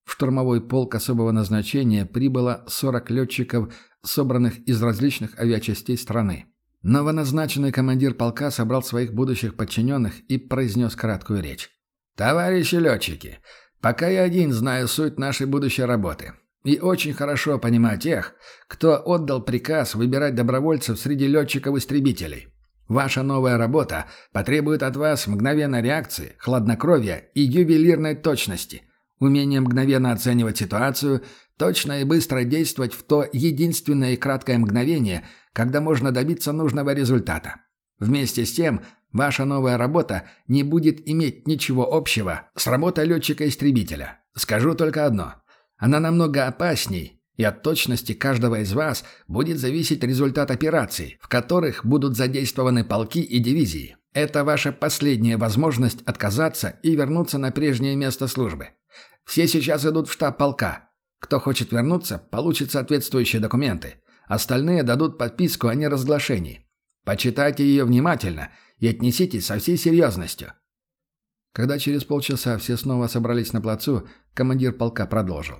В штурмовой полк особого назначения прибыло 40 летчиков, собранных из различных авиачастей страны. Новоназначенный командир полка собрал своих будущих подчиненных и произнес краткую речь. «Товарищи летчики, пока я один знаю суть нашей будущей работы. И очень хорошо понимаю тех, кто отдал приказ выбирать добровольцев среди летчиков-истребителей. Ваша новая работа потребует от вас мгновенной реакции, хладнокровия и ювелирной точности, умения мгновенно оценивать ситуацию, точно и быстро действовать в то единственное и краткое мгновение, когда можно добиться нужного результата. Вместе с тем, ваша новая работа не будет иметь ничего общего с работой летчика-истребителя. Скажу только одно. Она намного опасней и от точности каждого из вас будет зависеть результат операций, в которых будут задействованы полки и дивизии. Это ваша последняя возможность отказаться и вернуться на прежнее место службы. Все сейчас идут в штаб полка. Кто хочет вернуться, получит соответствующие документы. Остальные дадут подписку о неразглашении. Почитайте ее внимательно и отнеситесь со всей серьезностью. Когда через полчаса все снова собрались на плацу, командир полка продолжил.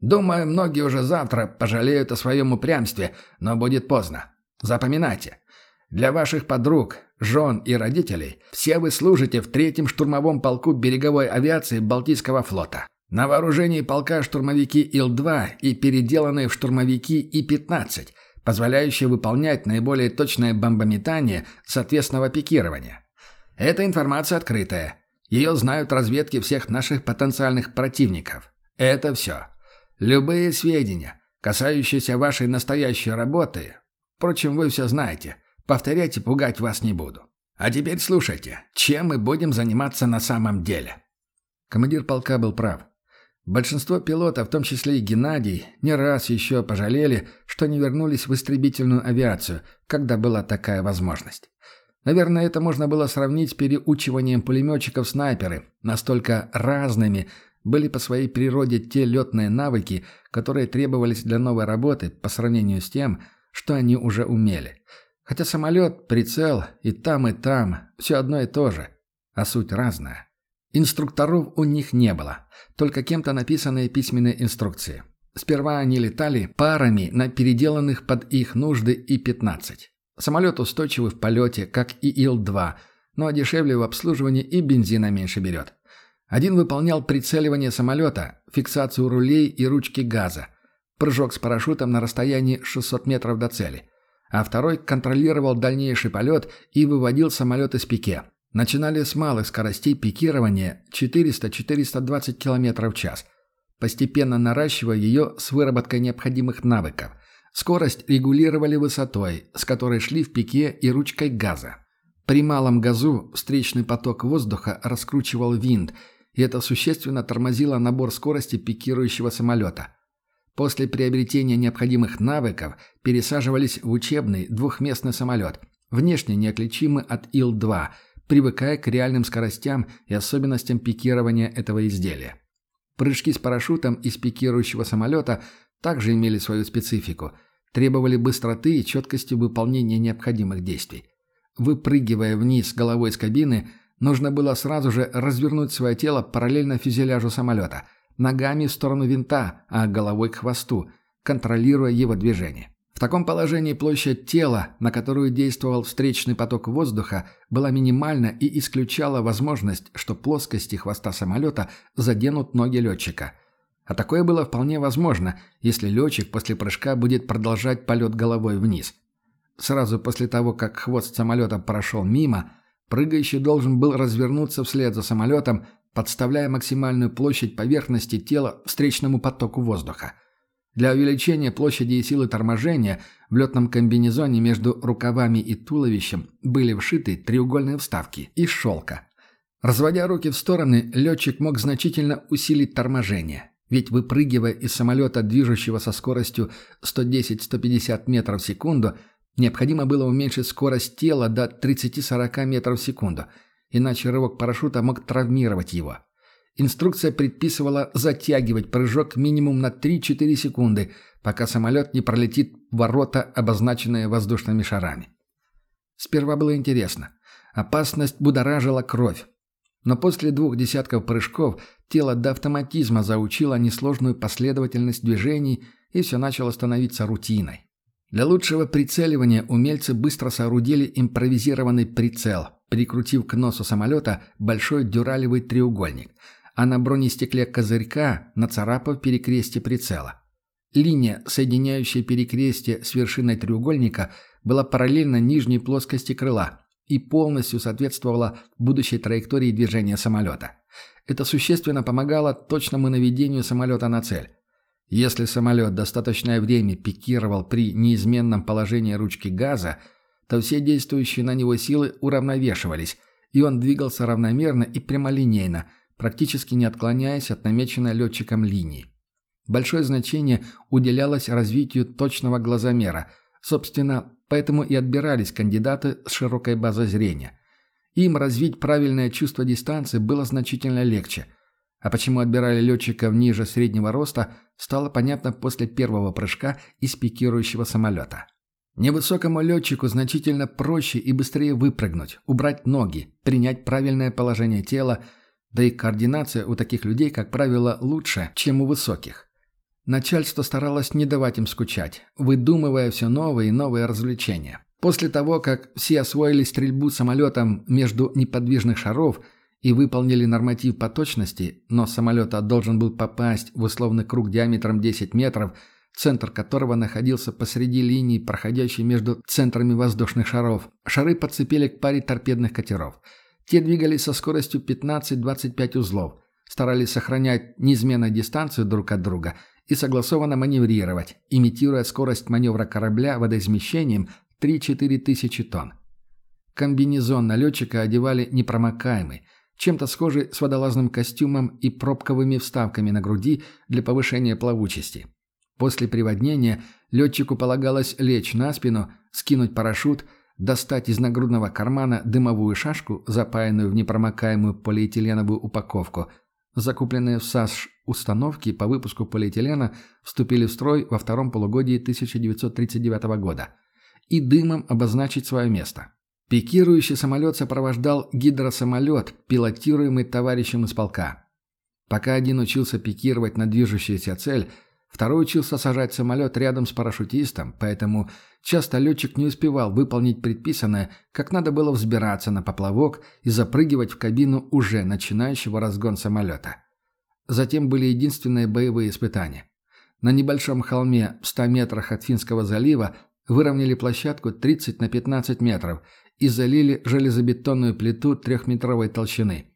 Думаю, многие уже завтра пожалеют о своем упрямстве, но будет поздно. Запоминайте. Для ваших подруг, жен и родителей все вы служите в третьем штурмовом полку береговой авиации Балтийского флота. На вооружении полка штурмовики Ил-2 и переделанные в штурмовики И-15, позволяющие выполнять наиболее точное бомбометание соответственного пикирования. Эта информация открытая. Ее знают разведки всех наших потенциальных противников. Это все. Любые сведения, касающиеся вашей настоящей работы, впрочем, вы все знаете, повторять и пугать вас не буду. А теперь слушайте, чем мы будем заниматься на самом деле?» Командир полка был прав. Большинство пилотов, в том числе и Геннадий, не раз еще пожалели, что не вернулись в истребительную авиацию, когда была такая возможность. Наверное, это можно было сравнить с переучиванием пулеметчиков-снайперы, настолько разными, были по своей природе те летные навыки, которые требовались для новой работы по сравнению с тем, что они уже умели. Хотя самолет, прицел и там, и там – все одно и то же, а суть разная. Инструкторов у них не было, только кем-то написанные письменные инструкции. Сперва они летали парами на переделанных под их нужды И-15. Самолет устойчивый в полете, как и Ил-2, но дешевле в обслуживании и бензина меньше берет. Один выполнял прицеливание самолета, фиксацию рулей и ручки газа, прыжок с парашютом на расстоянии 600 метров до цели, а второй контролировал дальнейший полет и выводил самолет из пике. Начинали с малых скоростей пикирования 400-420 км в час, постепенно наращивая ее с выработкой необходимых навыков. Скорость регулировали высотой, с которой шли в пике и ручкой газа. При малом газу встречный поток воздуха раскручивал винт, и это существенно тормозило набор скорости пикирующего самолета. После приобретения необходимых навыков пересаживались в учебный двухместный самолет, внешне неотличимый от Ил-2, привыкая к реальным скоростям и особенностям пикирования этого изделия. Прыжки с парашютом из пикирующего самолета также имели свою специфику, требовали быстроты и четкости выполнения необходимых действий. Выпрыгивая вниз головой с кабины, нужно было сразу же развернуть свое тело параллельно фюзеляжу самолета, ногами в сторону винта, а головой к хвосту, контролируя его движение. В таком положении площадь тела, на которую действовал встречный поток воздуха, была минимальна и исключала возможность, что плоскости хвоста самолета заденут ноги летчика. А такое было вполне возможно, если летчик после прыжка будет продолжать полет головой вниз. Сразу после того, как хвост самолета прошел мимо, прыгающий должен был развернуться вслед за самолетом, подставляя максимальную площадь поверхности тела встречному потоку воздуха. Для увеличения площади и силы торможения в летном комбинезоне между рукавами и туловищем были вшиты треугольные вставки из шелка. Разводя руки в стороны, летчик мог значительно усилить торможение. Ведь выпрыгивая из самолета, движущего со скоростью 110-150 метров в секунду, необходимо было уменьшить скорость тела до 30-40 метров в секунду, иначе рывок парашюта мог травмировать его. Инструкция предписывала затягивать прыжок минимум на 3-4 секунды, пока самолет не пролетит ворота, обозначенные воздушными шарами. Сперва было интересно. Опасность будоражила кровь. Но после двух десятков прыжков тело до автоматизма заучило несложную последовательность движений, и все начало становиться рутиной. Для лучшего прицеливания умельцы быстро соорудили импровизированный прицел, прикрутив к носу самолета большой дюралевый треугольник – а на бронестекле козырька нацарапав перекрестие прицела. Линия, соединяющая перекрестие с вершиной треугольника, была параллельно нижней плоскости крыла и полностью соответствовала будущей траектории движения самолета. Это существенно помогало точному наведению самолета на цель. Если самолет достаточное время пикировал при неизменном положении ручки газа, то все действующие на него силы уравновешивались, и он двигался равномерно и прямолинейно – практически не отклоняясь от намеченной летчиком линии. Большое значение уделялось развитию точного глазомера. Собственно, поэтому и отбирались кандидаты с широкой базой зрения. Им развить правильное чувство дистанции было значительно легче. А почему отбирали летчиков ниже среднего роста, стало понятно после первого прыжка из пикирующего самолета. Невысокому летчику значительно проще и быстрее выпрыгнуть, убрать ноги, принять правильное положение тела – да и координация у таких людей, как правило, лучше, чем у высоких. Начальство старалось не давать им скучать, выдумывая все новые и новые развлечения. После того, как все освоили стрельбу самолетом между неподвижных шаров и выполнили норматив по точности, но самолета должен был попасть в условный круг диаметром 10 метров, центр которого находился посреди линии, проходящей между центрами воздушных шаров, шары подцепили к паре торпедных катеров – те двигались со скоростью 15-25 узлов, старались сохранять неизменную дистанцию друг от друга и согласованно маневрировать, имитируя скорость маневра корабля водоизмещением 3-4 тысячи тонн. Комбинезон налетчика одевали непромокаемый, чем-то схожий с водолазным костюмом и пробковыми вставками на груди для повышения плавучести. После приводнения летчику полагалось лечь на спину, скинуть парашют – достать из нагрудного кармана дымовую шашку, запаянную в непромокаемую полиэтиленовую упаковку. Закупленные в САСШ установки по выпуску полиэтилена вступили в строй во втором полугодии 1939 года. И дымом обозначить свое место. Пикирующий самолет сопровождал гидросамолет, пилотируемый товарищем из полка. Пока один учился пикировать на движущуюся цель, Второй учился сажать самолет рядом с парашютистом, поэтому часто летчик не успевал выполнить предписанное, как надо было взбираться на поплавок и запрыгивать в кабину уже начинающего разгон самолета. Затем были единственные боевые испытания. На небольшом холме в 100 метрах от Финского залива выровняли площадку 30 на 15 метров и залили железобетонную плиту трехметровой толщины.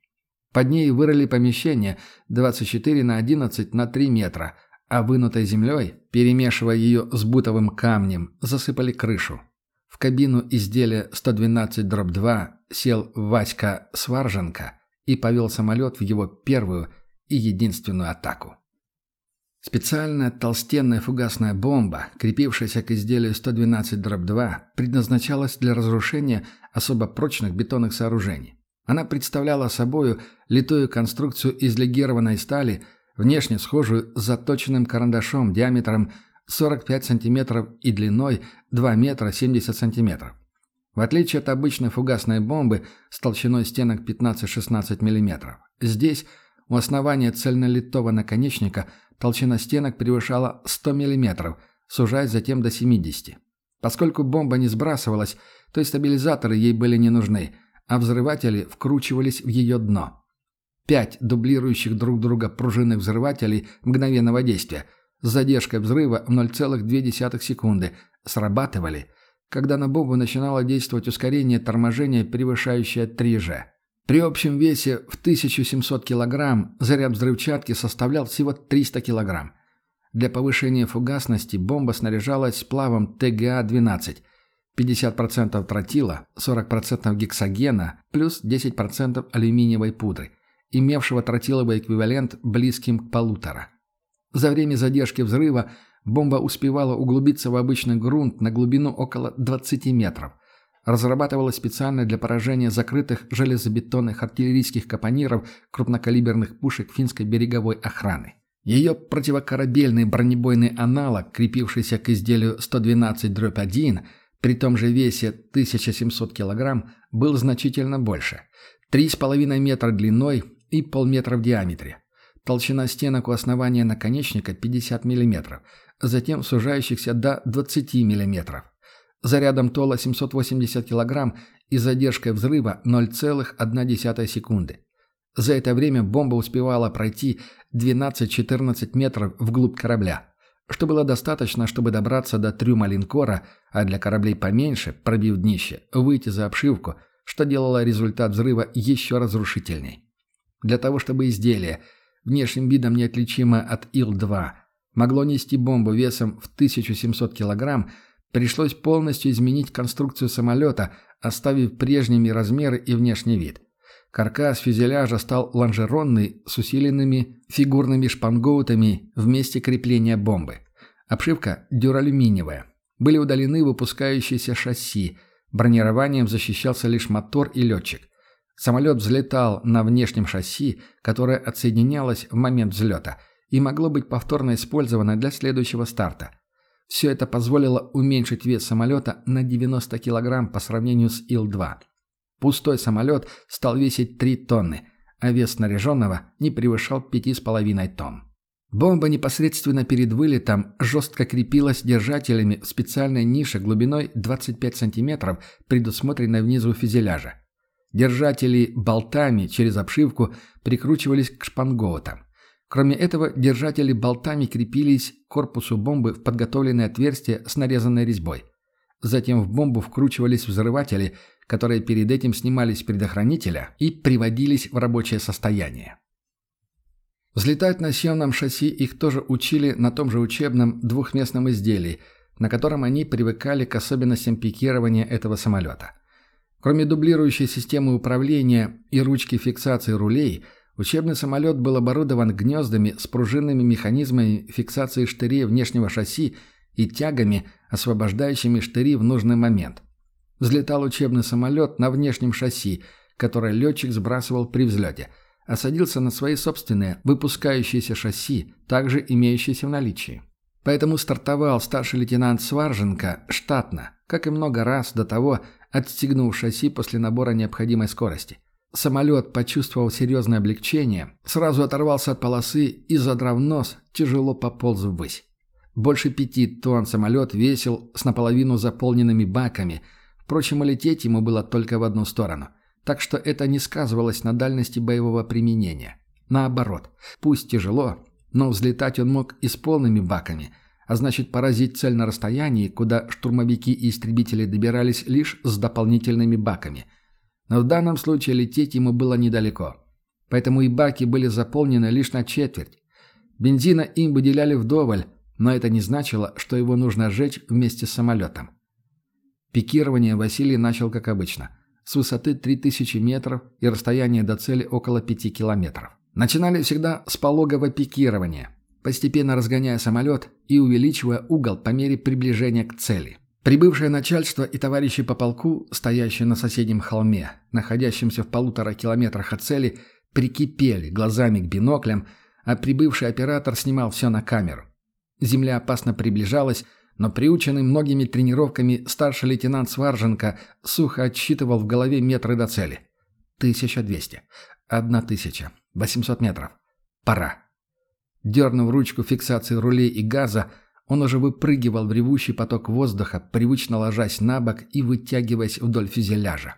Под ней вырыли помещение 24 на 11 на 3 метра – а вынутой землей, перемешивая ее с бутовым камнем, засыпали крышу. В кабину изделия 112-2 сел Васька Сварженко и повел самолет в его первую и единственную атаку. Специальная толстенная фугасная бомба, крепившаяся к изделию 112-2, предназначалась для разрушения особо прочных бетонных сооружений. Она представляла собою литую конструкцию из легированной стали – внешне схожую с заточенным карандашом диаметром 45 см и длиной 2 метра 70 см. В отличие от обычной фугасной бомбы с толщиной стенок 15-16 мм, здесь у основания цельнолитого наконечника толщина стенок превышала 100 мм, сужаясь затем до 70 Поскольку бомба не сбрасывалась, то и стабилизаторы ей были не нужны, а взрыватели вкручивались в ее дно. Пять дублирующих друг друга пружинных взрывателей мгновенного действия с задержкой взрыва в 0,2 секунды срабатывали, когда на бомбу начинало действовать ускорение торможения, превышающее 3G. При общем весе в 1700 кг заряд взрывчатки составлял всего 300 кг. Для повышения фугасности бомба снаряжалась сплавом ТГА-12, 50% тротила, 40% гексогена плюс 10% алюминиевой пудры имевшего тротиловый эквивалент близким к полутора. За время задержки взрыва бомба успевала углубиться в обычный грунт на глубину около 20 метров. Разрабатывалась специально для поражения закрытых железобетонных артиллерийских капониров крупнокалиберных пушек финской береговой охраны. Ее противокорабельный бронебойный аналог, крепившийся к изделию 112-1, при том же весе 1700 кг, был значительно больше. 3,5 метра длиной и полметра в диаметре. Толщина стенок у основания наконечника 50 мм, затем сужающихся до 20 мм. Зарядом ТОЛа 780 кг и задержкой взрыва 0,1 секунды. За это время бомба успевала пройти 12-14 метров вглубь корабля, что было достаточно, чтобы добраться до трюма линкора, а для кораблей поменьше, пробив днище, выйти за обшивку, что делало результат взрыва еще разрушительней. Для того, чтобы изделие, внешним видом неотличимое от Ил-2, могло нести бомбу весом в 1700 кг, пришлось полностью изменить конструкцию самолета, оставив прежними размеры и внешний вид. Каркас фюзеляжа стал лонжеронный с усиленными фигурными шпангоутами в месте крепления бомбы. Обшивка дюралюминиевая. Были удалены выпускающиеся шасси. Бронированием защищался лишь мотор и летчик. Самолет взлетал на внешнем шасси, которое отсоединялось в момент взлета и могло быть повторно использовано для следующего старта. Все это позволило уменьшить вес самолета на 90 кг по сравнению с Ил-2. Пустой самолет стал весить 3 тонны, а вес снаряженного не превышал 5,5 тонн. Бомба непосредственно перед вылетом жестко крепилась держателями в специальной нише глубиной 25 см, предусмотренной внизу фюзеляжа. Держатели болтами через обшивку прикручивались к шпангоутам. Кроме этого, держатели болтами крепились к корпусу бомбы в подготовленное отверстие с нарезанной резьбой. Затем в бомбу вкручивались взрыватели, которые перед этим снимались с предохранителя и приводились в рабочее состояние. Взлетать на съемном шасси их тоже учили на том же учебном двухместном изделии, на котором они привыкали к особенностям пикирования этого самолета – Кроме дублирующей системы управления и ручки фиксации рулей, учебный самолет был оборудован гнездами с пружинными механизмами фиксации штырей внешнего шасси и тягами, освобождающими штыри в нужный момент. Взлетал учебный самолет на внешнем шасси, которое летчик сбрасывал при взлете, а садился на свои собственные выпускающиеся шасси, также имеющиеся в наличии. Поэтому стартовал старший лейтенант Сварженко штатно, как и много раз до того, отстегнув шасси после набора необходимой скорости. Самолет, почувствовал серьезное облегчение, сразу оторвался от полосы и, задрав нос, тяжело пополз ввысь. Больше пяти тонн самолет весил с наполовину заполненными баками. Впрочем, лететь ему было только в одну сторону. Так что это не сказывалось на дальности боевого применения. Наоборот, пусть тяжело, но взлетать он мог и с полными баками, а значит поразить цель на расстоянии, куда штурмовики и истребители добирались лишь с дополнительными баками. Но в данном случае лететь ему было недалеко. Поэтому и баки были заполнены лишь на четверть. Бензина им выделяли вдоволь, но это не значило, что его нужно сжечь вместе с самолетом. Пикирование Василий начал как обычно, с высоты 3000 метров и расстояние до цели около 5 километров. Начинали всегда с пологого пикирования, постепенно разгоняя самолет и увеличивая угол по мере приближения к цели. Прибывшее начальство и товарищи по полку, стоящие на соседнем холме, находящемся в полутора километрах от цели, прикипели глазами к биноклям, а прибывший оператор снимал все на камеру. Земля опасно приближалась, но приученный многими тренировками старший лейтенант Сварженко сухо отсчитывал в голове метры до цели. «Тысяча двести. Одна тысяча. Восемьсот метров. Пора». Дернув ручку фиксации рулей и газа, он уже выпрыгивал в ревущий поток воздуха, привычно ложась на бок и вытягиваясь вдоль фюзеляжа.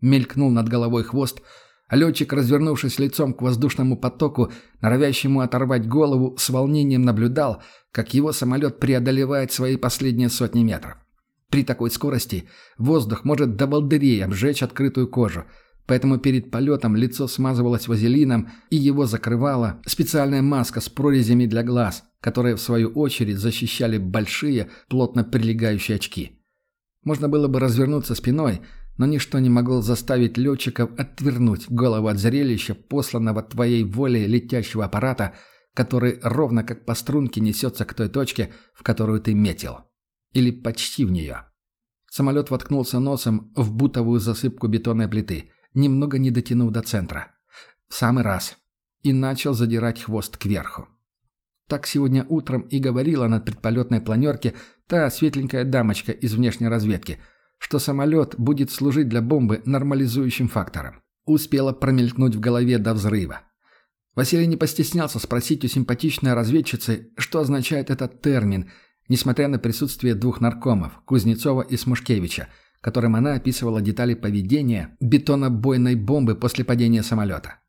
Мелькнул над головой хвост — а летчик, развернувшись лицом к воздушному потоку, норовящему оторвать голову, с волнением наблюдал, как его самолет преодолевает свои последние сотни метров. При такой скорости воздух может до волдырей обжечь открытую кожу, поэтому перед полетом лицо смазывалось вазелином и его закрывала специальная маска с прорезями для глаз, которые в свою очередь защищали большие, плотно прилегающие очки. Можно было бы развернуться спиной – но ничто не могло заставить летчиков отвернуть голову от зрелища, посланного твоей волей летящего аппарата, который ровно как по струнке несется к той точке, в которую ты метил. Или почти в нее. Самолет воткнулся носом в бутовую засыпку бетонной плиты, немного не дотянув до центра. В самый раз. И начал задирать хвост кверху. Так сегодня утром и говорила на предполетной планерке та светленькая дамочка из внешней разведки – что самолет будет служить для бомбы нормализующим фактором. Успела промелькнуть в голове до взрыва. Василий не постеснялся спросить у симпатичной разведчицы, что означает этот термин, несмотря на присутствие двух наркомов, Кузнецова и Смушкевича, которым она описывала детали поведения бетонобойной бомбы после падения самолета.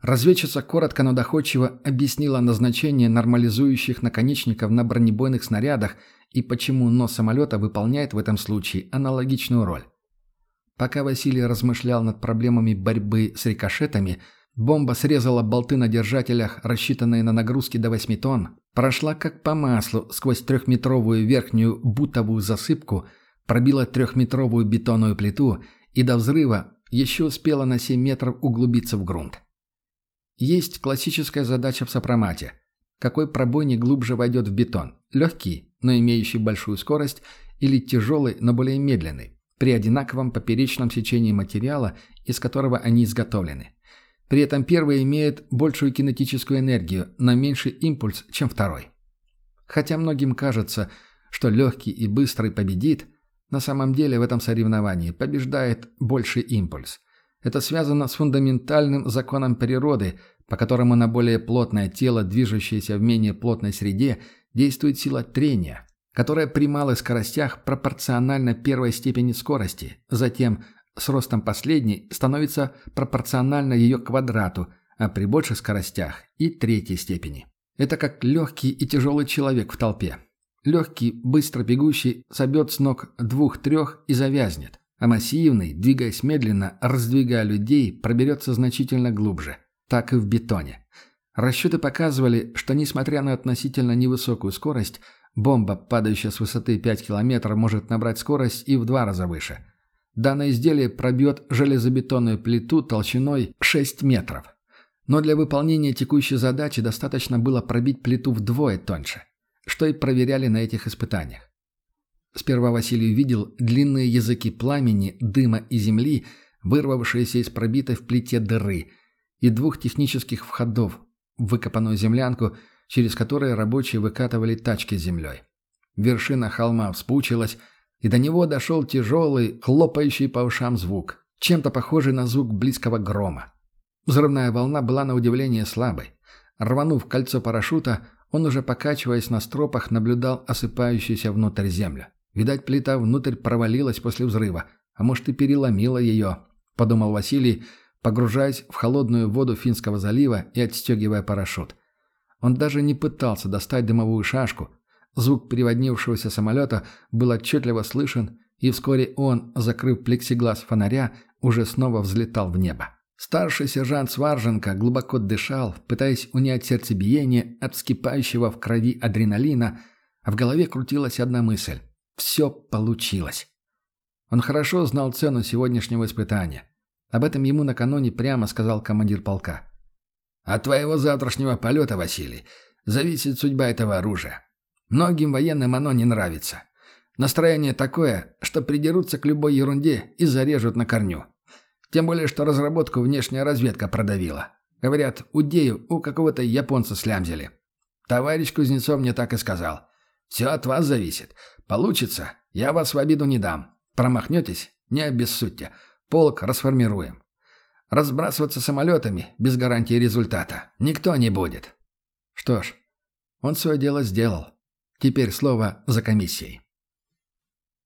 Разведчица коротко, но доходчиво объяснила назначение нормализующих наконечников на бронебойных снарядах и почему нос самолета выполняет в этом случае аналогичную роль. Пока Василий размышлял над проблемами борьбы с рикошетами, бомба срезала болты на держателях, рассчитанные на нагрузки до 8 тонн, прошла как по маслу сквозь трехметровую верхнюю бутовую засыпку, пробила трехметровую бетонную плиту и до взрыва еще успела на 7 метров углубиться в грунт. Есть классическая задача в сопромате. Какой пробойник глубже войдет в бетон? Легкий но имеющий большую скорость, или тяжелый, но более медленный, при одинаковом поперечном сечении материала, из которого они изготовлены. При этом первый имеет большую кинетическую энергию, но меньший импульс, чем второй. Хотя многим кажется, что легкий и быстрый победит, на самом деле в этом соревновании побеждает больший импульс. Это связано с фундаментальным законом природы, по которому на более плотное тело, движущееся в менее плотной среде, действует сила трения, которая при малых скоростях пропорциональна первой степени скорости, затем с ростом последней становится пропорционально ее квадрату, а при больших скоростях и третьей степени. Это как легкий и тяжелый человек в толпе. Легкий, быстро бегущий, собьет с ног двух-трех и завязнет, а массивный, двигаясь медленно, раздвигая людей, проберется значительно глубже. Так и в бетоне. Расчеты показывали, что несмотря на относительно невысокую скорость, бомба, падающая с высоты 5 км, может набрать скорость и в два раза выше. Данное изделие пробьет железобетонную плиту толщиной 6 метров. Но для выполнения текущей задачи достаточно было пробить плиту вдвое тоньше, что и проверяли на этих испытаниях. Сперва Василий увидел длинные языки пламени, дыма и земли, вырвавшиеся из пробитой в плите дыры, и двух технических входов, выкопанную землянку, через которую рабочие выкатывали тачки с землей. Вершина холма вспучилась, и до него дошел тяжелый, хлопающий по ушам звук, чем-то похожий на звук близкого грома. Взрывная волна была на удивление слабой. Рванув кольцо парашюта, Он уже покачиваясь на стропах, наблюдал осыпающуюся внутрь землю. Видать, плита внутрь провалилась после взрыва, а может и переломила ее, подумал Василий, погружаясь в холодную воду Финского залива и отстегивая парашют. Он даже не пытался достать дымовую шашку. Звук переводнившегося самолета был отчетливо слышен, и вскоре он, закрыв плексиглаз фонаря, уже снова взлетал в небо. Старший сержант Сварженко глубоко дышал, пытаясь унять сердцебиение от вскипающего в крови адреналина, а в голове крутилась одна мысль. Все получилось. Он хорошо знал цену сегодняшнего испытания. Об этом ему накануне прямо сказал командир полка. «От твоего завтрашнего полета, Василий, зависит судьба этого оружия. Многим военным оно не нравится. Настроение такое, что придерутся к любой ерунде и зарежут на корню. Тем более, что разработку внешняя разведка продавила. Говорят, удею у какого-то японца слямзили. Товарищ Кузнецов мне так и сказал. Все от вас зависит. Получится, я вас в обиду не дам. Промахнетесь, не обессудьте. Полк расформируем. Разбрасываться самолетами без гарантии результата никто не будет. Что ж, он свое дело сделал. Теперь слово за комиссией.